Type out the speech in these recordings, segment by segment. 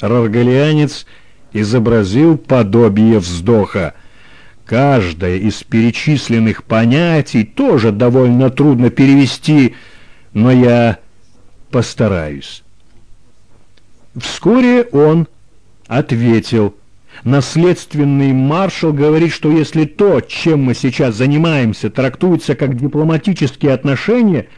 Раргалианец изобразил подобие вздоха. Каждое из перечисленных понятий тоже довольно трудно перевести, но я постараюсь. Вскоре он ответил. Наследственный маршал говорит, что если то, чем мы сейчас занимаемся, трактуется как дипломатические отношения,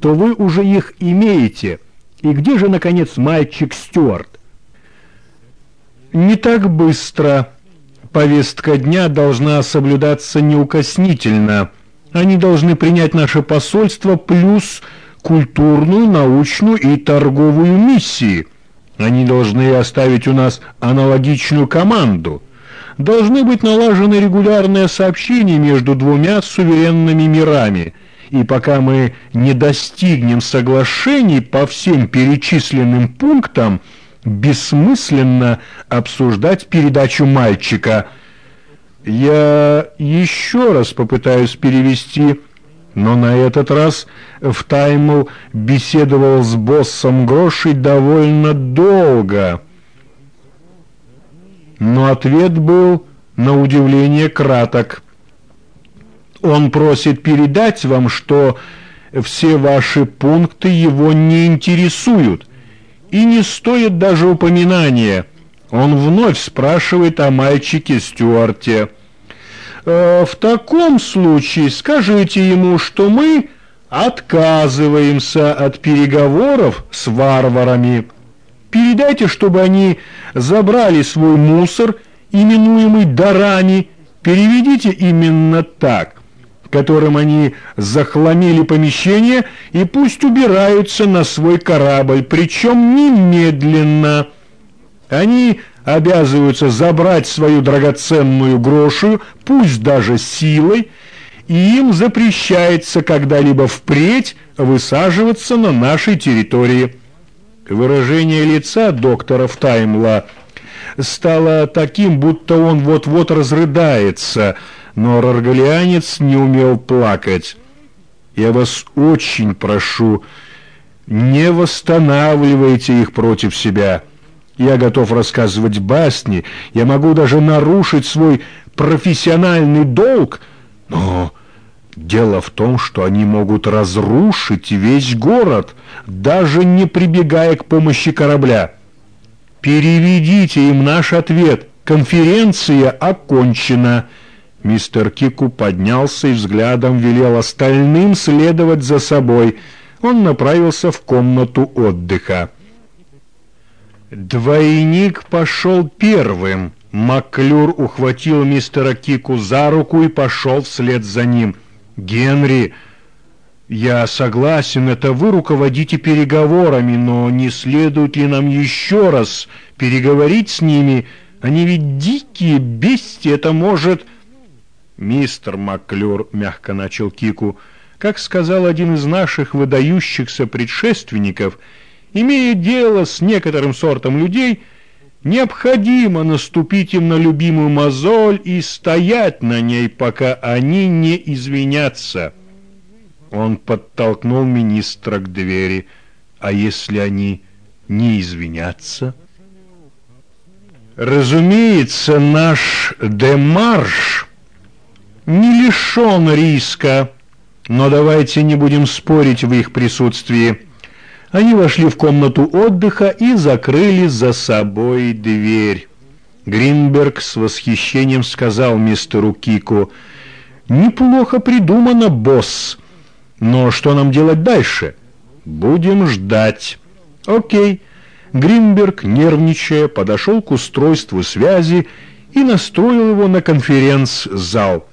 то вы уже их имеете. И где же, наконец, мальчик Стюарт? Не так быстро. Повестка дня должна соблюдаться неукоснительно. Они должны принять наше посольство плюс культурную, научную и торговую миссии. Они должны оставить у нас аналогичную команду. Должны быть налажены регулярные сообщения между двумя суверенными мирами. И пока мы не достигнем соглашений по всем перечисленным пунктам, бессмысленно обсуждать передачу мальчика. Я еще раз попытаюсь перевести но на этот раз в Таймл беседовал с боссом Грошей довольно долго. Но ответ был, на удивление, краток. Он просит передать вам, что все ваши пункты его не интересуют и не стоит даже упоминания. Он вновь спрашивает о мальчике Стюарте. Э, в таком случае скажите ему, что мы отказываемся от переговоров с варварами. Передайте, чтобы они забрали свой мусор, именуемый дарами, переведите именно так, которым они захламили помещение, и пусть убираются на свой корабль, причем немедленно. Они обязываются забрать свою драгоценную грошу, пусть даже силой, и им запрещается когда-либо впредь высаживаться на нашей территории. Выражение лица доктора Втаймла стало таким, будто он вот-вот разрыдается, но раргалианец не умел плакать. «Я вас очень прошу, не восстанавливайте их против себя». Я готов рассказывать басни, я могу даже нарушить свой профессиональный долг, но дело в том, что они могут разрушить весь город, даже не прибегая к помощи корабля. Переведите им наш ответ. Конференция окончена. Мистер Кику поднялся и взглядом велел остальным следовать за собой. Он направился в комнату отдыха. Двойник пошел первым. Маклюр ухватил мистера Кику за руку и пошел вслед за ним. «Генри, я согласен, это вы руководите переговорами, но не следует ли нам еще раз переговорить с ними? Они ведь дикие бестии, это может...» «Мистер Маклюр», — мягко начал Кику, — «как сказал один из наших выдающихся предшественников — Имея дело с некоторым сортом людей, необходимо наступить им на любимую мозоль и стоять на ней, пока они не извинятся. Он подтолкнул министра к двери. А если они не извинятся? Разумеется, наш демарш не лишен риска, но давайте не будем спорить в их присутствии. Они вошли в комнату отдыха и закрыли за собой дверь. Гринберг с восхищением сказал мистеру Кику, «Неплохо придумано, босс. Но что нам делать дальше? Будем ждать». «Окей». Гринберг, нервничая, подошел к устройству связи и настроил его на конференц-зал.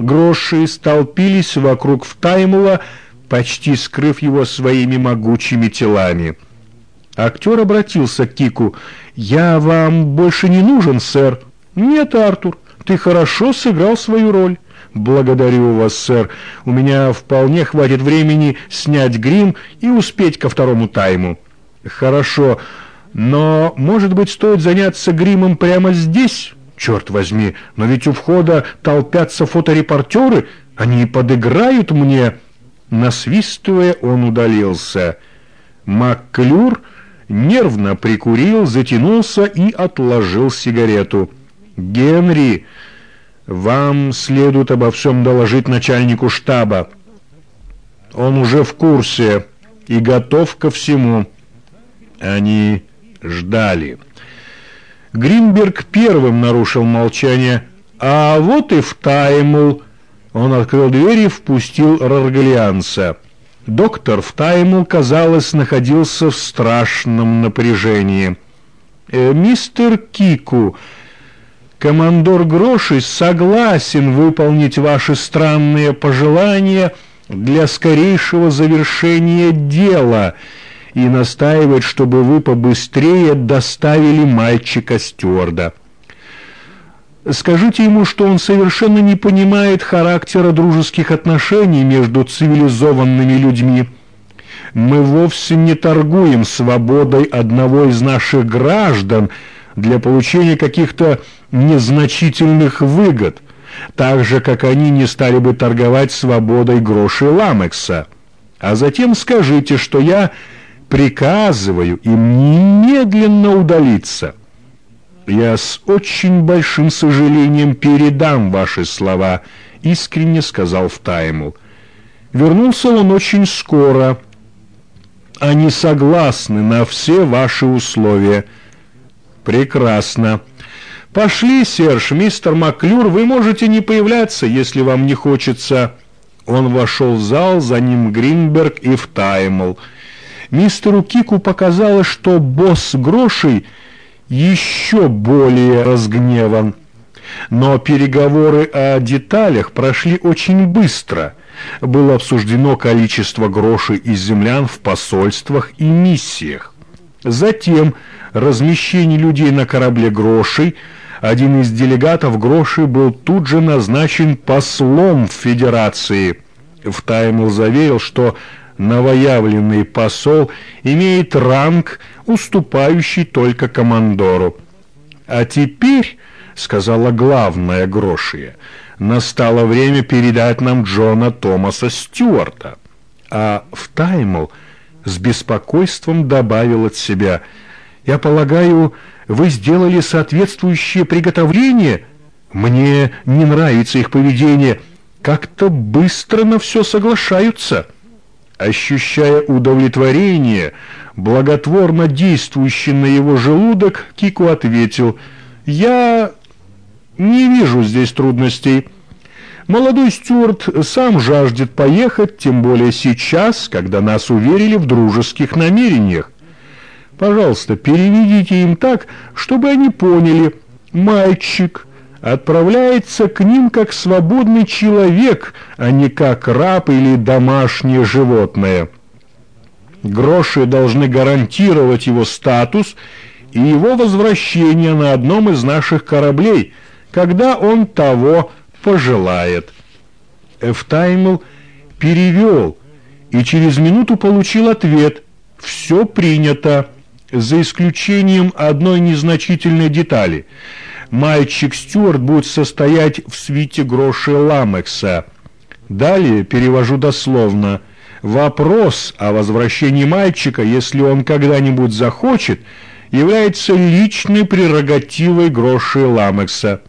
Гроши столпились вокруг Втаймула, почти скрыв его своими могучими телами. Актер обратился к Кику. «Я вам больше не нужен, сэр». «Нет, Артур, ты хорошо сыграл свою роль». «Благодарю вас, сэр. У меня вполне хватит времени снять грим и успеть ко второму тайму». «Хорошо, но, может быть, стоит заняться гримом прямо здесь?» «Черт возьми, но ведь у входа толпятся фоторепортеры, они подыграют мне». Насвистывая, он удалился. Макклюр нервно прикурил, затянулся и отложил сигарету. «Генри, вам следует обо всем доложить начальнику штаба. Он уже в курсе и готов ко всему». Они ждали. Гринберг первым нарушил молчание. «А вот и втаймул». Он открыл дверь и впустил Раргалианца. Доктор Втаймл, казалось, находился в страшном напряжении. «Э, «Мистер Кику, командор Гроши согласен выполнить ваши странные пожелания для скорейшего завершения дела и настаивает, чтобы вы побыстрее доставили мальчика стюарда». Скажите ему, что он совершенно не понимает характера дружеских отношений между цивилизованными людьми. Мы вовсе не торгуем свободой одного из наших граждан для получения каких-то незначительных выгод, так же, как они не стали бы торговать свободой гроши Ламекса. А затем скажите, что я приказываю им немедленно удалиться». «Я с очень большим сожалением передам ваши слова», — искренне сказал Втаймл. Вернулся он очень скоро. Они согласны на все ваши условия. Прекрасно. Пошли, Серж, мистер Маклюр, вы можете не появляться, если вам не хочется. Он вошел в зал, за ним Гринберг и Втаймл. Мистеру Кику показалось, что босс Грошей — еще более разгневан. Но переговоры о деталях прошли очень быстро. Было обсуждено количество грошей из землян в посольствах и миссиях. Затем размещение людей на корабле грошей. Один из делегатов грошей был тут же назначен послом в Федерации. Втаймл заверил, что новоявленный посол имеет ранг, уступающий только командору. «А теперь», — сказала главная Грошия, — «настало время передать нам Джона Томаса Стюарта». А Втаймл с беспокойством добавил от себя, «Я полагаю, вы сделали соответствующее приготовление? Мне не нравится их поведение. Как-то быстро на все соглашаются». Ощущая удовлетворение, благотворно действующий на его желудок, Кику ответил, «Я не вижу здесь трудностей». Молодой Стюарт сам жаждет поехать, тем более сейчас, когда нас уверили в дружеских намерениях. Пожалуйста, переведите им так, чтобы они поняли. Мальчик отправляется к ним как свободный человек, а не как раб или домашнее животное. Гроши должны гарантировать его статус и его возвращение на одном из наших кораблей, когда он того пожелает. Эфтаймл перевел и через минуту получил ответ «Все принято», за исключением одной незначительной детали – мальчик Стюарт будет состоять в свите гроши Ламекса. Далее перевожу дословно. Вопрос о возвращении мальчика, если он когда-нибудь захочет, является личной прерогативой гроши Ламекса.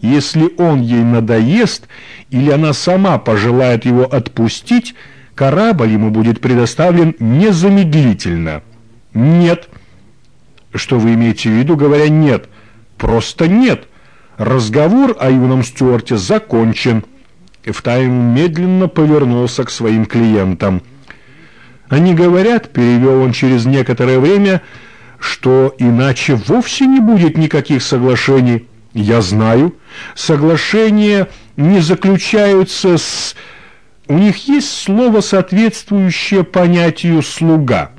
Если он ей надоест или она сама пожелает его отпустить, корабль ему будет предоставлен незамедлительно. Нет. Что вы имеете в виду, говоря «нет»? Просто нет. Разговор о юном Стюарте закончен. Эфтайм медленно повернулся к своим клиентам. Они говорят, перевел он через некоторое время, что иначе вовсе не будет никаких соглашений. Я знаю, соглашения не заключаются с... У них есть слово, соответствующее понятию «слуга».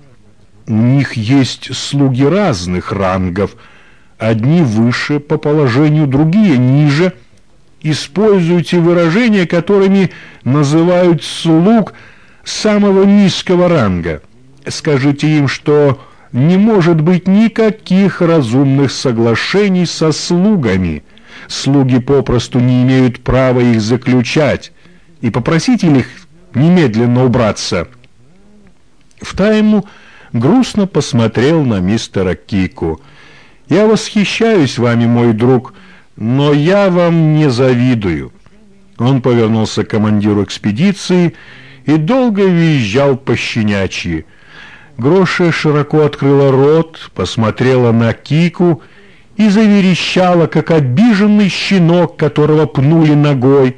У них есть слуги разных рангов – одни выше по положению, другие ниже. Используйте выражения, которыми называют слуг самого низкого ранга. Скажите им, что не может быть никаких разумных соглашений со слугами. Слуги попросту не имеют права их заключать. И попросите их немедленно убраться. В тайму грустно посмотрел на мистера Кику. «Я восхищаюсь вами, мой друг, но я вам не завидую». Он повернулся к командиру экспедиции и долго визжал по щенячьи. Гроша широко открыла рот, посмотрела на Кику и заверещала, как обиженный щенок, которого пнули ногой.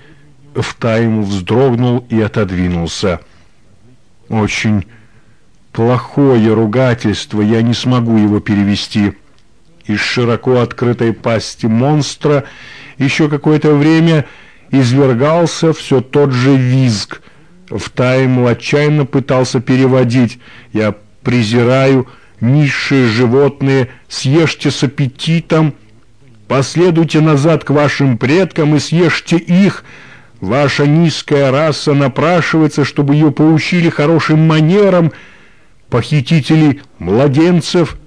Втайм вздрогнул и отодвинулся. «Очень плохое ругательство, я не смогу его перевести». Из широко открытой пасти монстра еще какое-то время извергался все тот же визг. Втайм отчаянно пытался переводить «Я презираю низшие животные, съешьте с аппетитом, последуйте назад к вашим предкам и съешьте их. Ваша низкая раса напрашивается, чтобы ее поучили хорошим манерам. Похитители младенцев,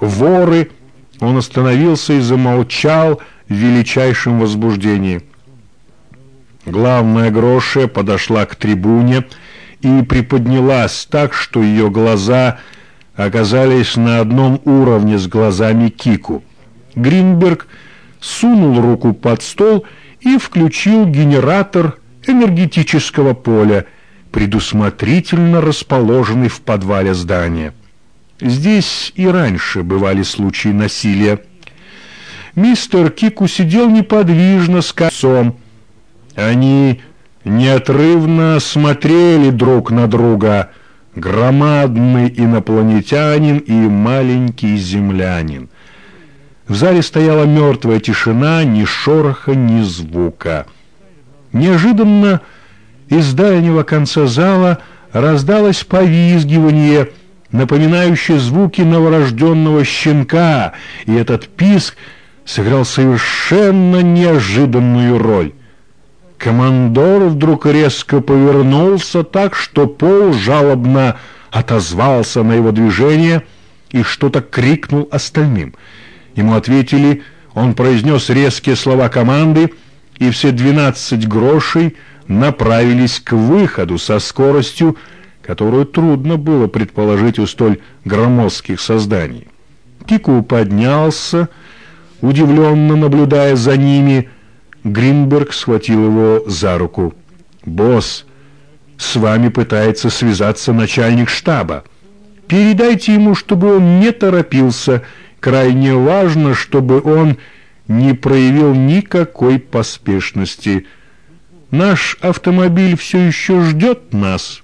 воры. Он остановился и замолчал в величайшем возбуждении. Главная Гроша подошла к трибуне и приподнялась так, что ее глаза оказались на одном уровне с глазами Кику. Гринберг сунул руку под стол и включил генератор энергетического поля, предусмотрительно расположенный в подвале здания. Здесь и раньше бывали случаи насилия. Мистер Кику сидел неподвижно с косом. Они неотрывно смотрели друг на друга, громадный инопланетянин и маленький землянин. В зале стояла мертвая тишина, ни шороха, ни звука. Неожиданно из дальнего конца зала раздалось повизгивание, напоминающее звуки новорожденного щенка, и этот писк сыграл совершенно неожиданную роль. Командор вдруг резко повернулся так, что Пол жалобно отозвался на его движение и что-то крикнул остальным. Ему ответили, он произнес резкие слова команды, и все двенадцать грошей направились к выходу со скоростью, которую трудно было предположить у столь громоздких созданий. Кику поднялся, удивленно наблюдая за ними, Гринберг схватил его за руку. «Босс, с вами пытается связаться начальник штаба. Передайте ему, чтобы он не торопился. Крайне важно, чтобы он не проявил никакой поспешности. Наш автомобиль все еще ждет нас».